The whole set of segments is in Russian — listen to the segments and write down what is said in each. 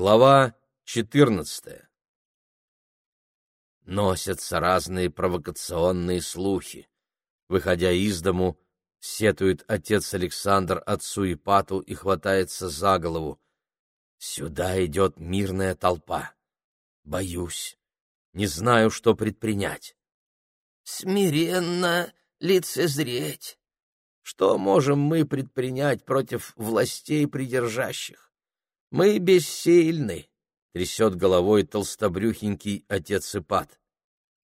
Глава 14. Носятся разные провокационные слухи. Выходя из дому, сетует отец Александр отцу Ипату и хватается за голову. Сюда идет мирная толпа. Боюсь, не знаю, что предпринять. Смиренно лицезреть. Что можем мы предпринять против властей придержащих? Мы бессильны, — трясет головой толстобрюхенький отец Ипат.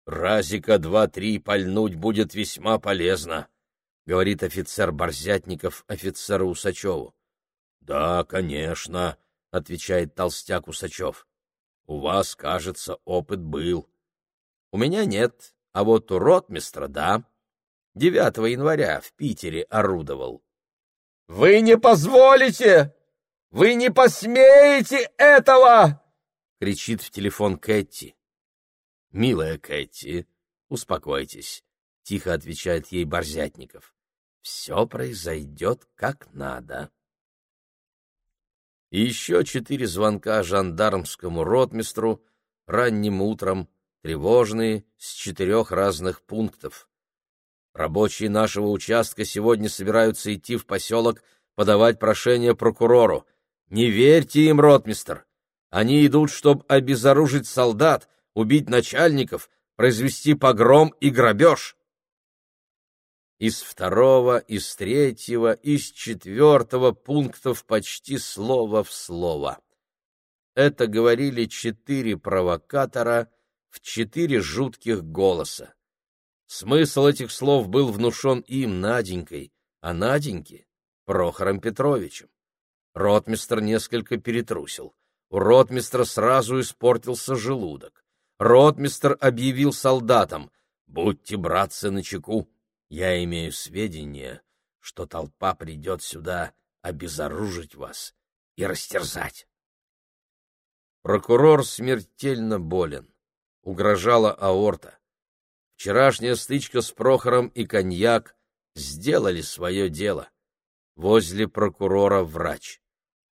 Разика два-три пальнуть будет весьма полезно, — говорит офицер Борзятников офицеру Усачеву. — Да, конечно, — отвечает толстяк Усачев. — У вас, кажется, опыт был. — У меня нет, а вот у ротмистра — да. 9 января в Питере орудовал. — Вы не позволите! Вы не посмеете этого! — кричит в телефон Кэти. — Милая Кэти, успокойтесь, — тихо отвечает ей Борзятников. — Все произойдет как надо. Еще четыре звонка жандармскому ротмистру ранним утром, тревожные, с четырех разных пунктов. Рабочие нашего участка сегодня собираются идти в поселок подавать прошение прокурору. Не верьте им, ротмистер. Они идут, чтобы обезоружить солдат, убить начальников, произвести погром и грабеж. Из второго, из третьего, из четвертого пунктов почти слово в слово. Это говорили четыре провокатора в четыре жутких голоса. Смысл этих слов был внушен им, Наденькой, а Наденьке — Прохором Петровичем. Ротмистр несколько перетрусил. У ротмистра сразу испортился желудок. Ротмистр объявил солдатам «Будьте, братцы, начеку, я имею сведения, что толпа придет сюда обезоружить вас и растерзать». Прокурор смертельно болен. Угрожала аорта. Вчерашняя стычка с Прохором и коньяк сделали свое дело. Возле прокурора врач.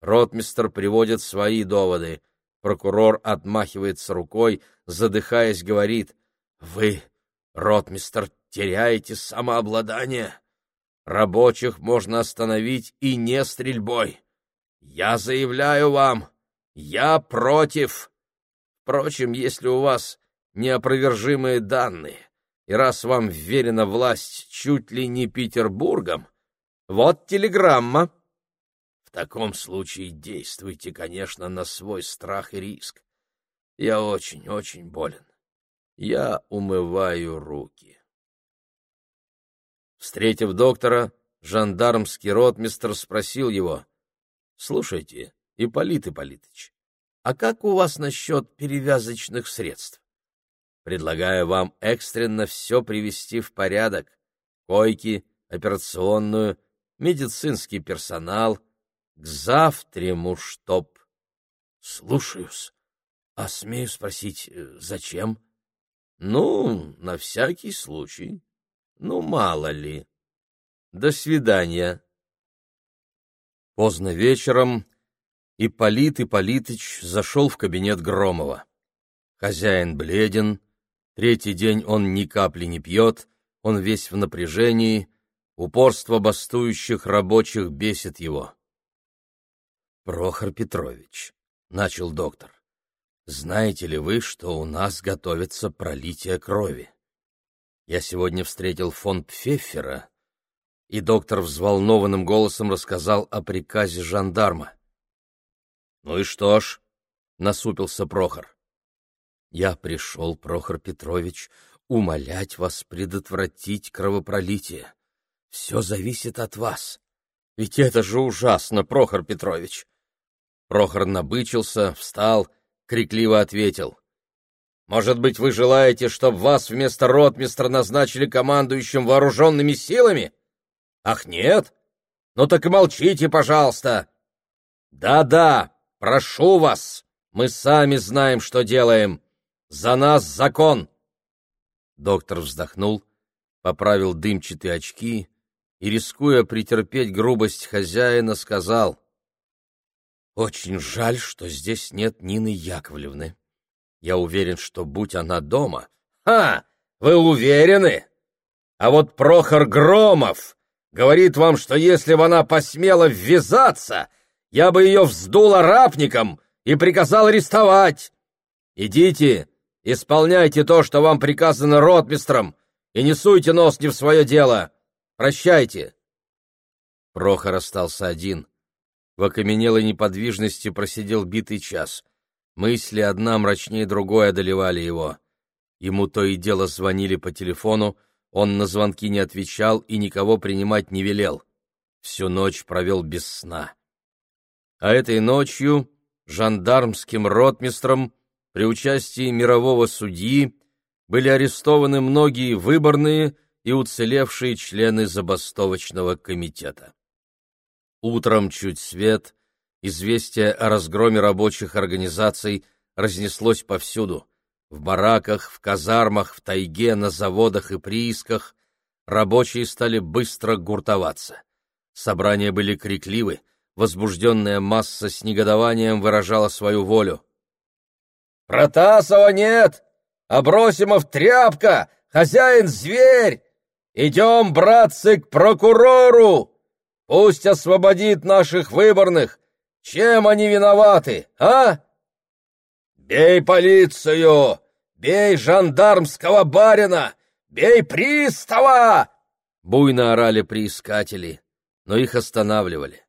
Ротмистр приводит свои доводы. Прокурор отмахивается рукой, задыхаясь, говорит, «Вы, ротмистр, теряете самообладание. Рабочих можно остановить и не стрельбой. Я заявляю вам, я против. Впрочем, если у вас неопровержимые данные, и раз вам вверена власть чуть ли не Петербургом, вот телеграмма. Таком случае действуйте, конечно, на свой страх и риск. Я очень-очень болен. Я умываю руки. Встретив доктора, жандармский ротмистр спросил его, «Слушайте, Ипполит Ипполитыч, а как у вас насчет перевязочных средств? Предлагаю вам экстренно все привести в порядок. Койки, операционную, медицинский персонал. К завтраму чтоб. Слушаюсь. А смею спросить, э, зачем? Ну, на всякий случай. Ну, мало ли. До свидания. Поздно вечером Ипполит Ипполитыч зашел в кабинет Громова. Хозяин бледен, Третий день он ни капли не пьет, он весь в напряжении, упорство бастующих рабочих бесит его. «Прохор Петрович», — начал доктор, — «знаете ли вы, что у нас готовится пролитие крови? Я сегодня встретил фон Пфеффера, и доктор взволнованным голосом рассказал о приказе жандарма. «Ну и что ж?» — насупился Прохор. Я пришел, Прохор Петрович, умолять вас предотвратить кровопролитие. Все зависит от вас. Ведь это же ужасно, Прохор Петрович. Прохор набычился, встал, крикливо ответил. «Может быть, вы желаете, чтобы вас вместо ротмистра назначили командующим вооруженными силами? Ах, нет? Ну так и молчите, пожалуйста!» «Да-да, прошу вас, мы сами знаем, что делаем. За нас закон!» Доктор вздохнул, поправил дымчатые очки и, рискуя претерпеть грубость хозяина, сказал, Очень жаль, что здесь нет Нины Яковлевны. Я уверен, что будь она дома... Ха! Вы уверены? А вот Прохор Громов говорит вам, что если бы она посмела ввязаться, я бы ее вздул арапником и приказал арестовать. Идите, исполняйте то, что вам приказано ротмистром, и не суйте нос не в свое дело. Прощайте. Прохор остался один. В окаменелой неподвижности просидел битый час. Мысли одна мрачнее другой одолевали его. Ему то и дело звонили по телефону, он на звонки не отвечал и никого принимать не велел. Всю ночь провел без сна. А этой ночью жандармским ротмистром при участии мирового судьи были арестованы многие выборные и уцелевшие члены забастовочного комитета. Утром чуть свет, известие о разгроме рабочих организаций разнеслось повсюду. В бараках, в казармах, в тайге, на заводах и приисках рабочие стали быстро гуртоваться. Собрания были крикливы, возбужденная масса с негодованием выражала свою волю. «Протасова нет! Абросимов тряпка! Хозяин зверь! Идем, братцы, к прокурору!» Пусть освободит наших выборных. Чем они виноваты, а? Бей полицию! Бей жандармского барина! Бей пристава! Буйно орали приискатели, но их останавливали.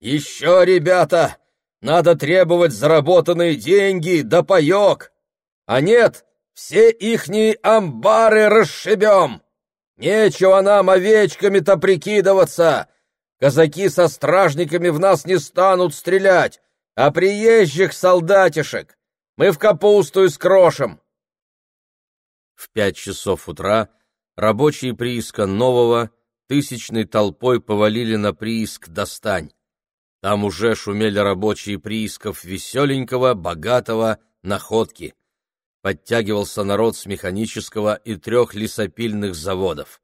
Еще, ребята, надо требовать заработанные деньги да паек. А нет, все ихние амбары расшибем. Нечего нам овечками-то прикидываться. Казаки со стражниками в нас не станут стрелять, а приезжих солдатишек мы в капусту искрошим. В пять часов утра рабочие прииска Нового тысячной толпой повалили на прииск Достань. Там уже шумели рабочие приисков Веселенького, Богатого, Находки подтягивался народ с механического и трех лесопильных заводов.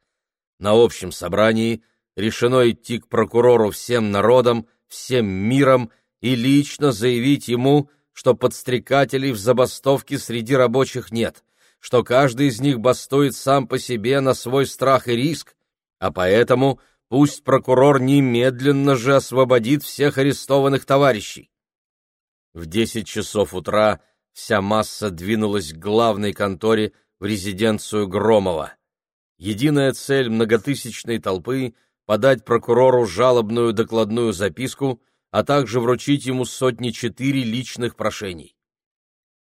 На общем собрании решено идти к прокурору всем народом, всем миром и лично заявить ему, что подстрекателей в забастовке среди рабочих нет, что каждый из них бастует сам по себе на свой страх и риск, а поэтому пусть прокурор немедленно же освободит всех арестованных товарищей. В десять часов утра вся масса двинулась к главной конторе в резиденцию Громова. Единая цель многотысячной толпы — подать прокурору жалобную докладную записку, а также вручить ему сотни-четыре личных прошений.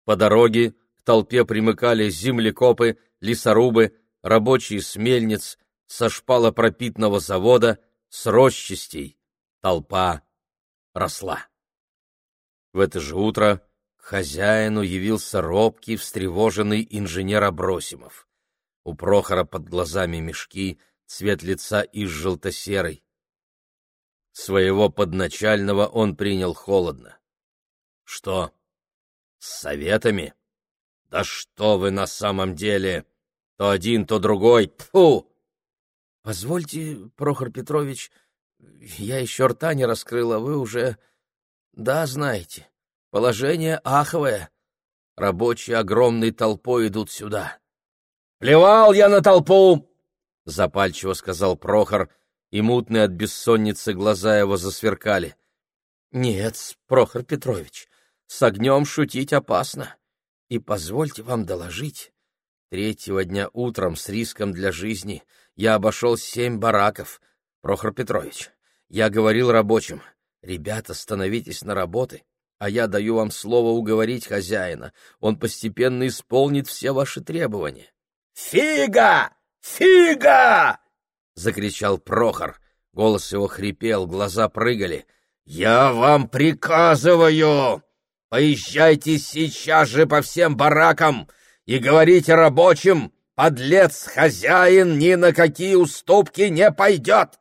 По дороге к толпе примыкали землекопы, лесорубы, рабочие с мельниц, со шпалопропитного завода, с росчастей. Толпа росла. В это же утро хозяину явился робкий, встревоженный инженер Абросимов. У Прохора под глазами мешки, цвет лица из желто-серый. Своего подначального он принял холодно. — Что, с советами? Да что вы на самом деле! То один, то другой! Тьфу! — Позвольте, Прохор Петрович, я еще рта не раскрыла, вы уже... Да, знаете. Положение аховое. Рабочие огромной толпой идут сюда. — Плевал я на толпу! — запальчиво сказал Прохор, и мутные от бессонницы глаза его засверкали. — Нет, Прохор Петрович, с огнем шутить опасно. И позвольте вам доложить. Третьего дня утром с риском для жизни я обошел семь бараков. Прохор Петрович, я говорил рабочим, ребята, становитесь на работы, а я даю вам слово уговорить хозяина. Он постепенно исполнит все ваши требования. «Фига! Фига!» — закричал Прохор. Голос его хрипел, глаза прыгали. «Я вам приказываю! Поезжайте сейчас же по всем баракам и говорите рабочим, подлец-хозяин ни на какие уступки не пойдет!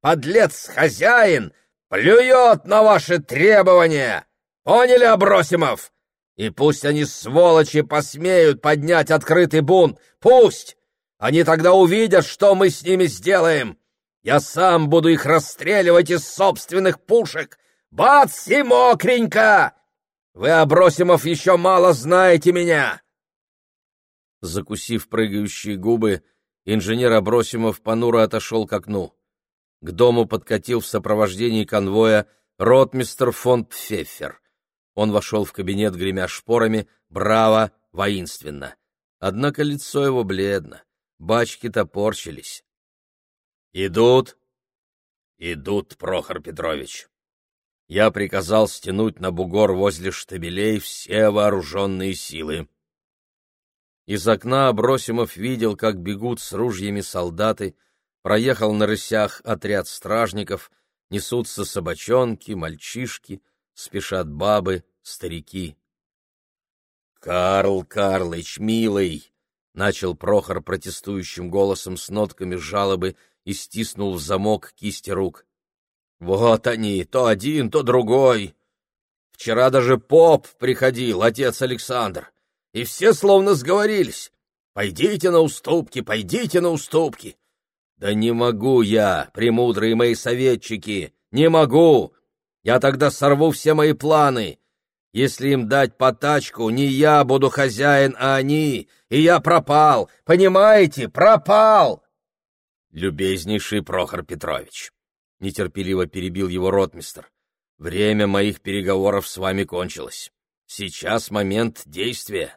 Подлец-хозяин плюет на ваши требования!» Поняли, Абросимов? И пусть они, сволочи, посмеют поднять открытый бунт. Пусть! Они тогда увидят, что мы с ними сделаем. Я сам буду их расстреливать из собственных пушек. Бац и мокренько! Вы, Абросимов, еще мало знаете меня!» Закусив прыгающие губы, инженер Абросимов понуро отошел к окну. К дому подкатил в сопровождении конвоя ротмистер фон Пфеффер. Он вошел в кабинет, гремя шпорами, браво, воинственно. Однако лицо его бледно, бачки топорщились. «Идут?» «Идут, Прохор Петрович. Я приказал стянуть на бугор возле штабелей все вооруженные силы». Из окна Абросимов видел, как бегут с ружьями солдаты, проехал на рысях отряд стражников, несутся собачонки, мальчишки, спешат бабы, старики. «Карл Карлыч, милый!» — начал Прохор протестующим голосом с нотками жалобы и стиснул в замок кисти рук. «Вот они, то один, то другой. Вчера даже поп приходил, отец Александр, и все словно сговорились. Пойдите на уступки, пойдите на уступки. Да не могу я, премудрые мои советчики, не могу. Я тогда сорву все мои планы. Если им дать по тачку, не я буду хозяин, а они, и я пропал, понимаете, пропал!» «Любезнейший Прохор Петрович», — нетерпеливо перебил его ротмистр, — «время моих переговоров с вами кончилось. Сейчас момент действия.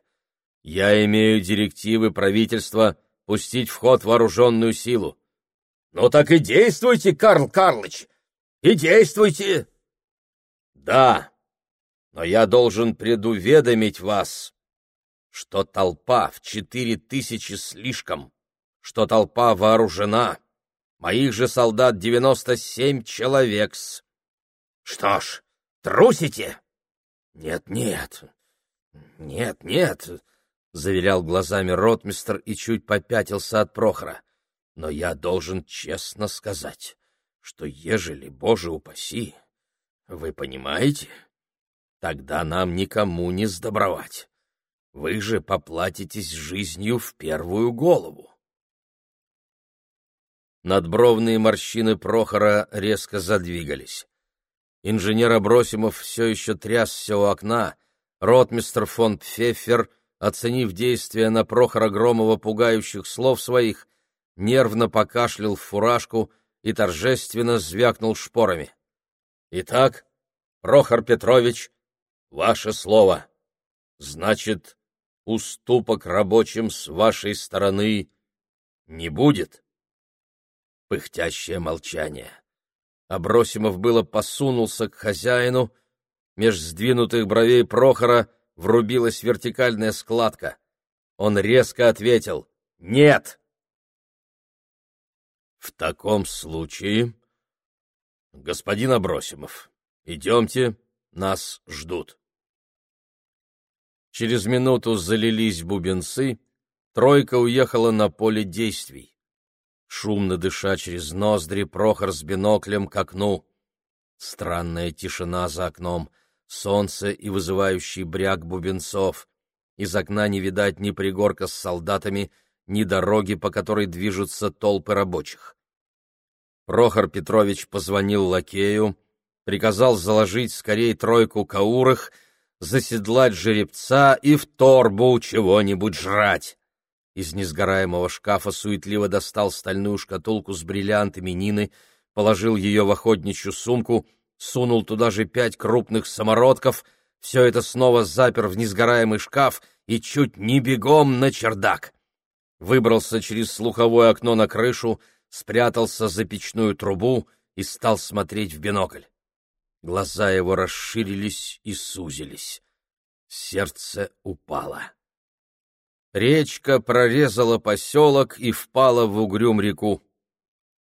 Я имею директивы правительства пустить в ход вооруженную силу. Ну так и действуйте, Карл Карлыч, и действуйте. Да, но я должен предуведомить вас, что толпа в четыре тысячи слишком, что толпа вооружена. Моих же солдат девяносто семь человек -с. Что ж, трусите? Нет, нет, нет, нет, — заверял глазами ротмистр и чуть попятился от Прохора. Но я должен честно сказать, что ежели, Боже упаси, вы понимаете, тогда нам никому не сдобровать. Вы же поплатитесь жизнью в первую голову. Надбровные морщины Прохора резко задвигались. Инженер Абросимов все еще трясся у окна, ротмистр фон Пфеффер, оценив действия на Прохора Громова пугающих слов своих, нервно покашлял в фуражку и торжественно звякнул шпорами. «Итак, Прохор Петрович, ваше слово. Значит, уступок рабочим с вашей стороны не будет?» Пыхтящее молчание. Абросимов было посунулся к хозяину, меж сдвинутых бровей Прохора врубилась вертикальная складка. Он резко ответил «Нет!» В таком случае, господин Абросимов, идемте, нас ждут. Через минуту залились бубенцы, тройка уехала на поле действий. Шумно дыша через ноздри, Прохор с биноклем к окну. Странная тишина за окном, солнце и вызывающий бряк бубенцов. Из окна не видать ни пригорка с солдатами, ни дороги, по которой движутся толпы рабочих. Прохор Петрович позвонил лакею, приказал заложить скорее тройку каурах, заседлать жеребца и в торбу чего-нибудь жрать. Из несгораемого шкафа суетливо достал стальную шкатулку с бриллиантами Нины, положил ее в охотничью сумку, сунул туда же пять крупных самородков, все это снова запер в несгораемый шкаф и чуть не бегом на чердак выбрался через слуховое окно на крышу, спрятался за печную трубу и стал смотреть в бинокль. Глаза его расширились и сузились. Сердце упало. Речка прорезала поселок и впала в угрюм реку.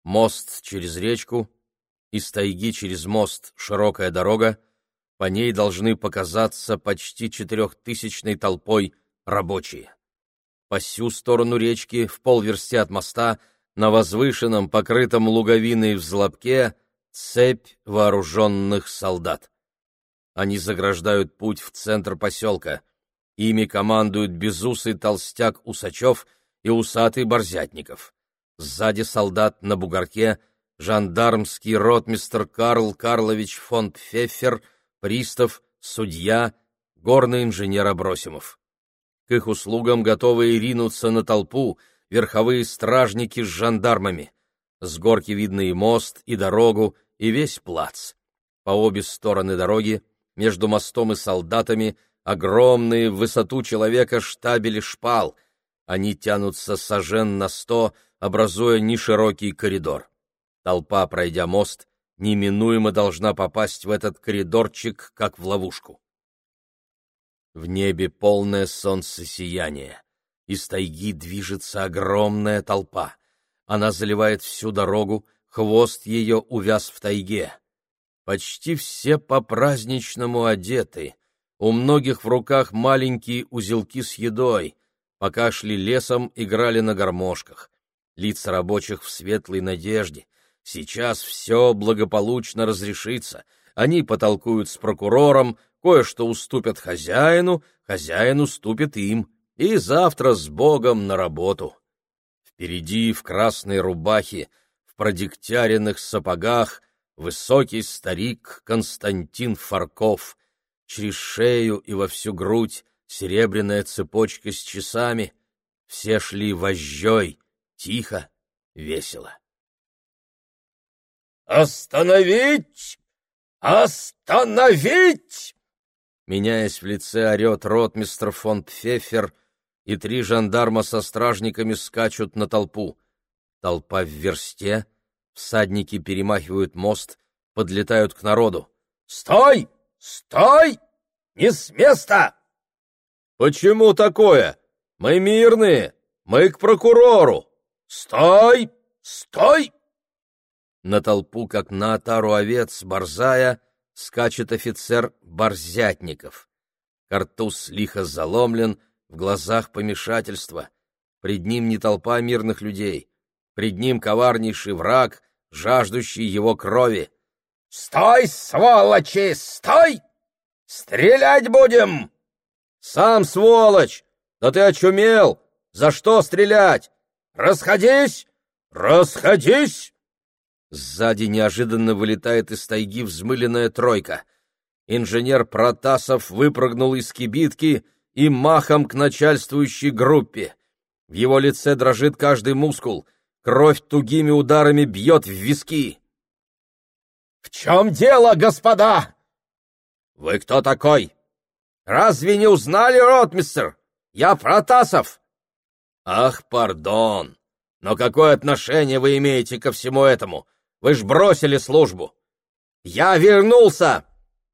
Мост через речку, из тайги через мост широкая дорога, по ней должны показаться почти четырехтысячной толпой рабочие. По сю сторону речки, в полверсти от моста, на возвышенном, покрытом луговиной взлобке, цепь вооруженных солдат. Они заграждают путь в центр поселка. Ими командуют безусый толстяк Усачев и усатый Борзятников. Сзади солдат на бугорке жандармский ротмистр Карл Карлович фон Пфеффер, пристав, судья, горный инженер Абросимов. К их услугам готовы ринуться на толпу верховые стражники с жандармами. С горки видно и мост, и дорогу, и весь плац. По обе стороны дороги, между мостом и солдатами, огромные в высоту человека штабели шпал. Они тянутся сажен на сто, образуя неширокий коридор. Толпа, пройдя мост, неминуемо должна попасть в этот коридорчик, как в ловушку. В небе полное солнцесияние. Из тайги движется огромная толпа. Она заливает всю дорогу, хвост ее увяз в тайге. Почти все по-праздничному одеты. У многих в руках маленькие узелки с едой. Пока шли лесом, играли на гармошках. Лица рабочих в светлой надежде. Сейчас все благополучно разрешится. Они потолкуют с прокурором, кое-что уступят хозяину, хозяин уступит им, и завтра с Богом на работу. Впереди в красной рубахе, в продегтяренных сапогах, высокий старик Константин Фарков, через шею и во всю грудь серебряная цепочка с часами, все шли вожжой, тихо, весело. «Остановить! Остановить!» Меняясь в лице, орет ротмистр фон Пфеффер, и три жандарма со стражниками скачут на толпу. Толпа в версте, всадники перемахивают мост, подлетают к народу. «Стой! Стой! Не с места!» «Почему такое? Мы мирные, мы к прокурору!» «Стой! Стой!» На толпу, как на отару овец, борзая, скачет офицер Борзятников. Картуз лихо заломлен, в глазах помешательство. Пред ним не толпа мирных людей, пред ним коварнейший враг, жаждущий его крови. «Стой, сволочи, стой! Стрелять будем!» «Сам сволочь! Да ты очумел! За что стрелять? Расходись! Расходись!» Сзади неожиданно вылетает из тайги взмыленная тройка. Инженер Протасов выпрыгнул из кибитки и махом к начальствующей группе. В его лице дрожит каждый мускул, кровь тугими ударами бьет в виски. «В чем дело, господа?» «Вы кто такой?» «Разве не узнали, ротмистер? Я Протасов!» «Ах, пардон! Но какое отношение вы имеете ко всему этому? Вы ж бросили службу. Я вернулся.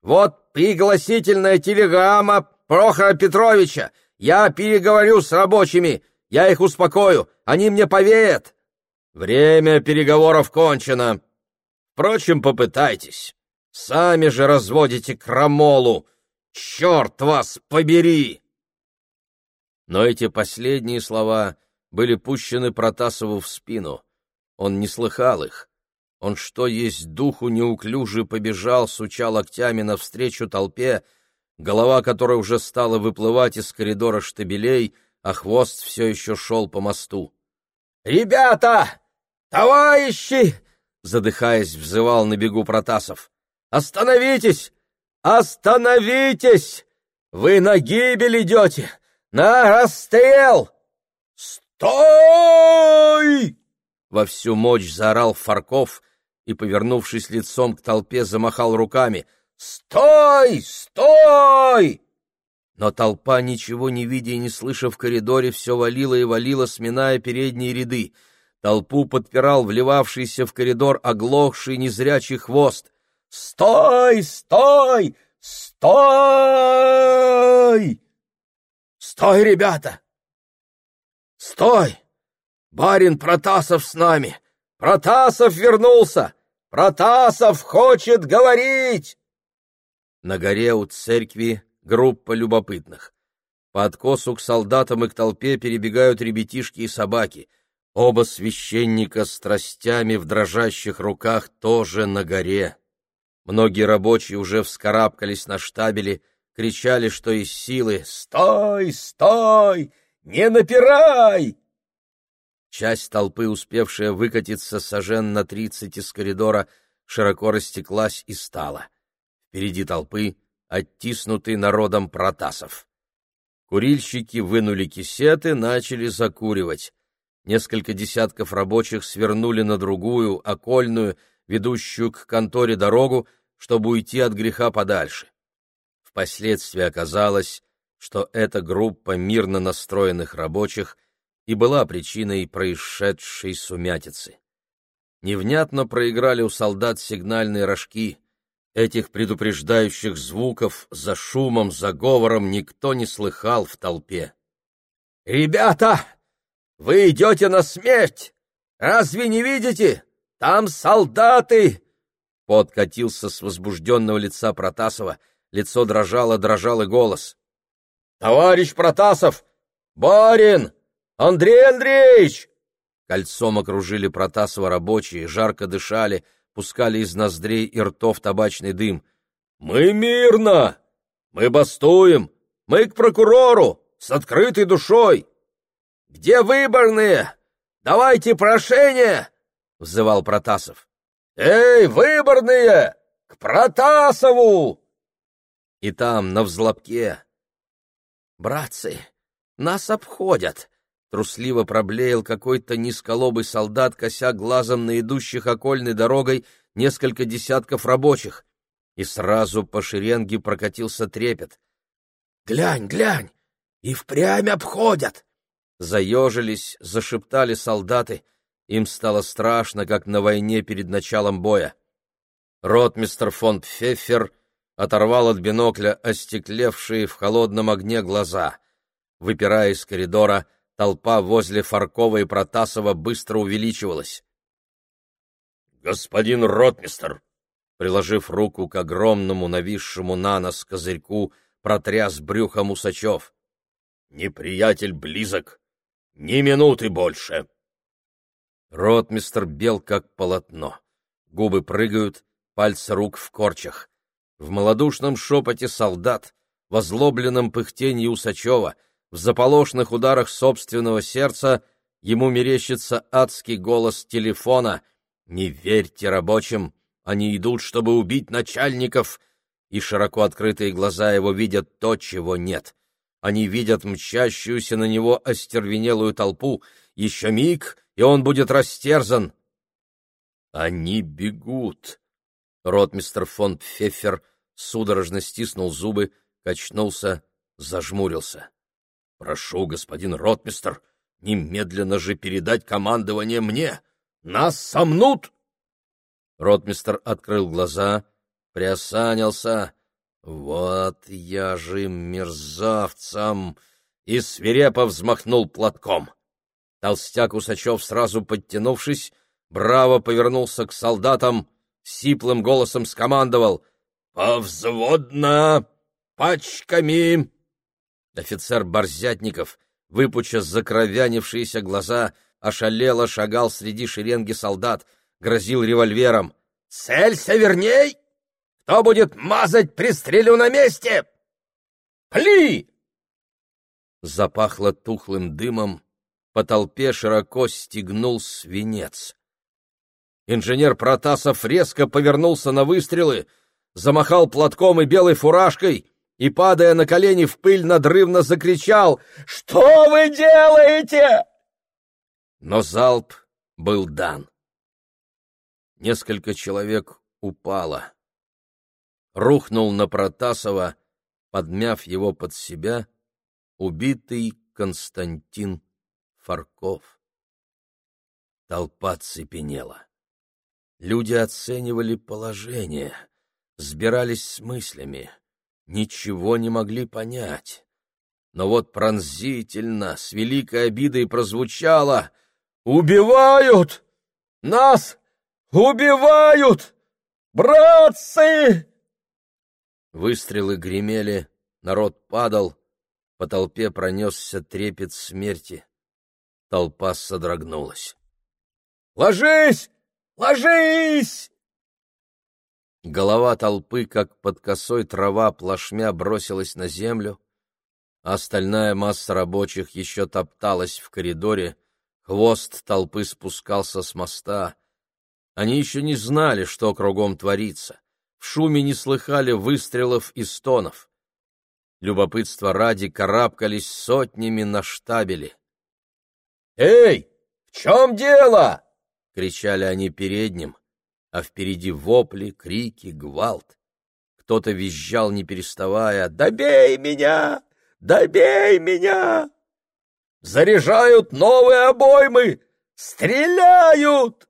Вот пригласительная телеграмма Прохора Петровича. Я переговорю с рабочими. Я их успокою. Они мне поверят. Время переговоров кончено. Впрочем, попытайтесь. Сами же разводите крамолу. Черт вас побери! Но эти последние слова были пущены Протасову в спину. Он не слыхал их. Он что есть духу неуклюже побежал, суча локтями навстречу толпе, голова которой уже стала выплывать из коридора штабелей, а хвост все еще шел по мосту. «Ребята! Товарищи!» — задыхаясь, взывал на бегу Протасов. «Остановитесь! Остановитесь! Вы на гибель идете! На расстрел! Стой!» Во всю мощь заорал Фарков — и, повернувшись лицом к толпе, замахал руками. «Стой! Стой!» Но толпа, ничего не видя и не слыша в коридоре, все валила и валила, сминая передние ряды. Толпу подпирал вливавшийся в коридор оглохший незрячий хвост. «Стой! Стой! Стой! Стой, ребята! Стой! Барин Протасов с нами! Протасов вернулся! Протасов хочет говорить!» На горе у церкви группа любопытных. По откосу к солдатам и к толпе перебегают ребятишки и собаки. Оба священника с тростями в дрожащих руках тоже на горе. Многие рабочие уже вскарабкались на штабели, кричали, что из силы «Стой! Стой! Не напирай!» Часть толпы, успевшая выкатиться сожен на тридцать из коридора, широко растеклась и стала. Впереди толпы оттиснутый народом Протасов. Курильщики вынули кисеты, начали закуривать. Несколько десятков рабочих свернули на другую, окольную, ведущую к конторе дорогу, чтобы уйти от греха подальше. Впоследствии оказалось, что эта группа мирно настроенных рабочих и была причиной происшедшей сумятицы. Невнятно проиграли у солдат сигнальные рожки. Этих предупреждающих звуков за шумом, за говором никто не слыхал в толпе. «Ребята, вы идете на смерть! Разве не видите? Там солдаты!» Пот катился с возбужденного лица Протасова, лицо дрожало, дрожал и голос. «Товарищ Протасов! Барин! Андрей Андреевич!» Кольцом окружили Протасова рабочие, жарко дышали, пускали из ноздрей и ртов табачный дым. «Мы мирно! Мы бастуем! Мы к прокурору! С открытой душой!» «Где выборные? Давайте прошение!» — взывал Протасов. «Эй, выборные! К Протасову!» И там, на взлобке. «Братцы, нас обходят!» Трусливо проблеял какой-то низколобый солдат, кося глазом на идущих окольной дорогой несколько десятков рабочих. И сразу по шеренге прокатился трепет. «Глянь, глянь! И впрямь обходят!» Заежились, зашептали солдаты. Им стало страшно, как на войне перед началом боя. Ротмистер фон Пфеффер оторвал от бинокля остеклевшие в холодном огне глаза. Выпирая из коридора, толпа возле Фаркова и Протасова быстро увеличивалась. «Господин ротмистер!» Приложив руку к огромному нависшему на нос козырьку, протряс брюхом Усачев. «Неприятель близок! Ни минуты больше!» Ротмистер бел, как полотно. Губы прыгают, пальцы рук в корчах. В малодушном шепоте солдат, в озлобленном пыхтении Усачева, в заполошных ударах собственного сердца ему мерещится адский голос телефона «Не верьте рабочим, они идут, чтобы убить начальников!» И широко открытые глаза его видят то, чего нет. Они видят мчащуюся на него остервенелую толпу. Еще миг, и он будет растерзан. Они бегут. Ротмистер фон Пфеффер судорожно стиснул зубы, качнулся, зажмурился. — Прошу, господин ротмистер, немедленно же передать командование мне. Нас сомнут! Ротмистер открыл глаза, приосанился. Вот я же мерзавцам! И свирепо взмахнул платком. Толстяк Усачев, сразу подтянувшись, браво повернулся к солдатам, сиплым голосом скомандовал «Повзводно! Пачками!» Офицер Борзятников, выпуча закровянившиеся глаза, ошалело шагал среди шеренги солдат, грозил револьвером. «Целься верней! Кто будет мазать, пристрелю на месте! Пли!» Запахло тухлым дымом, по толпе широко стегнул свинец. Инженер Протасов резко повернулся на выстрелы, замахал платком и белой фуражкой и, падая на колени в пыль, надрывно закричал «Что вы делаете?» Но залп был дан. Несколько человек упало. Рухнул на Протасова, подмяв его под себя, убитый Константин Фарков. Толпа цепенела. Люди оценивали положение, сбирались с мыслями, ничего не могли понять. Но вот пронзительно, с великой обидой прозвучало «Убивают! Нас убивают! Братцы!» Выстрелы гремели, народ падал, по толпе пронесся трепет смерти. Толпа содрогнулась. «Ложись! Ложись!» Голова толпы, как под косой трава, плашмя бросилась на землю, а остальная масса рабочих еще топталась в коридоре, Хвост толпы спускался с моста. Они еще не знали, что кругом творится. В шуме не слыхали выстрелов и стонов. Любопытство ради карабкались сотнями на штабели. «Эй, в чем дело?» — кричали они передним, а впереди вопли, крики, гвалт. Кто-то визжал, не переставая, «Добей меня! Добей меня!» «Заряжают новые обоймы! Стреляют!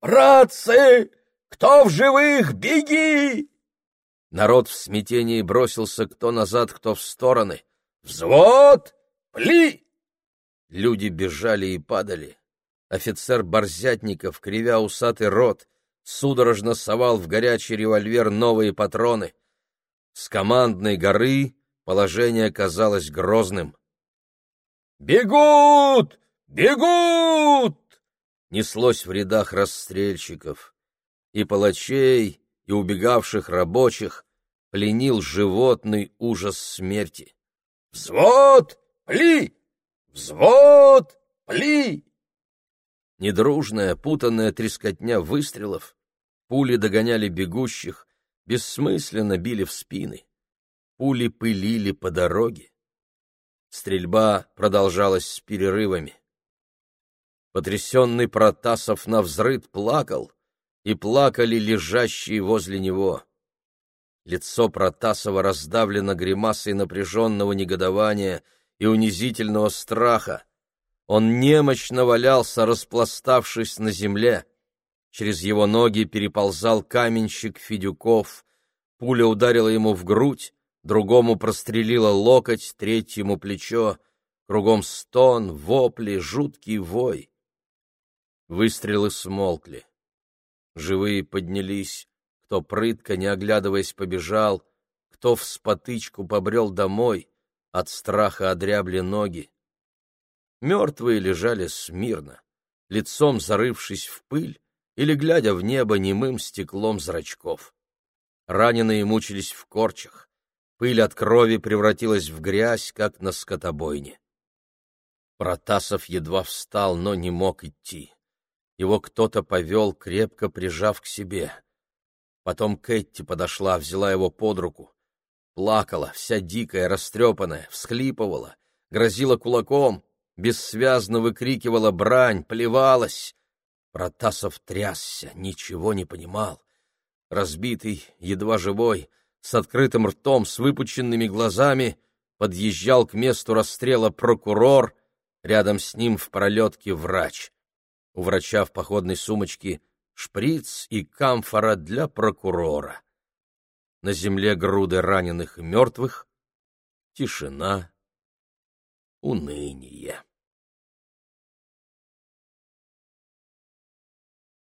Братцы, кто в живых, беги!» Народ в смятении бросился кто назад, кто в стороны. «Взвод! Пли!» Люди бежали и падали. Офицер Борзятников, кривя усатый рот, судорожно совал в горячий револьвер новые патроны. С командной горы положение казалось грозным. «Бегут! Бегут!» Неслось в рядах расстрельщиков. И палачей, и убегавших рабочих пленил животный ужас смерти. «Взвод! Пли! Взвод! Пли!» Недружная, путанная трескотня выстрелов, пули догоняли бегущих, бессмысленно били в спины. Пули пылили по дороге. Стрельба продолжалась с перерывами. Потрясенный Протасов навзрыд плакал, и плакали лежащие возле него. Лицо Протасова раздавлено гримасой напряженного негодования и унизительного страха. Он немощно валялся, распластавшись на земле. Через его ноги переползал каменщик Федюков. Пуля ударила ему в грудь, другому прострелила локоть, третьему плечо. Кругом стон, вопли, жуткий вой. Выстрелы смолкли. Живые поднялись, кто прытко, не оглядываясь, побежал, кто в спотычку побрел домой, от страха одрябли ноги. Мертвые лежали смирно, лицом зарывшись в пыль или глядя в небо немым стеклом зрачков. Раненые мучились в корчах, пыль от крови превратилась в грязь, как на скотобойне. Протасов едва встал, но не мог идти. Его кто-то повел, крепко прижав к себе. Потом Кэтти подошла, взяла его под руку. Плакала, вся дикая, растрепанная, всхлипывала, грозила кулаком, бессвязно выкрикивала брань, плевалась. Протасов трясся, ничего не понимал. Разбитый, едва живой, с открытым ртом, с выпученными глазами, подъезжал к месту расстрела прокурор, рядом с ним в пролетке врач. У врача в походной сумочке шприц и камфора для прокурора. На земле груды раненых и мертвых, тишина, уныние.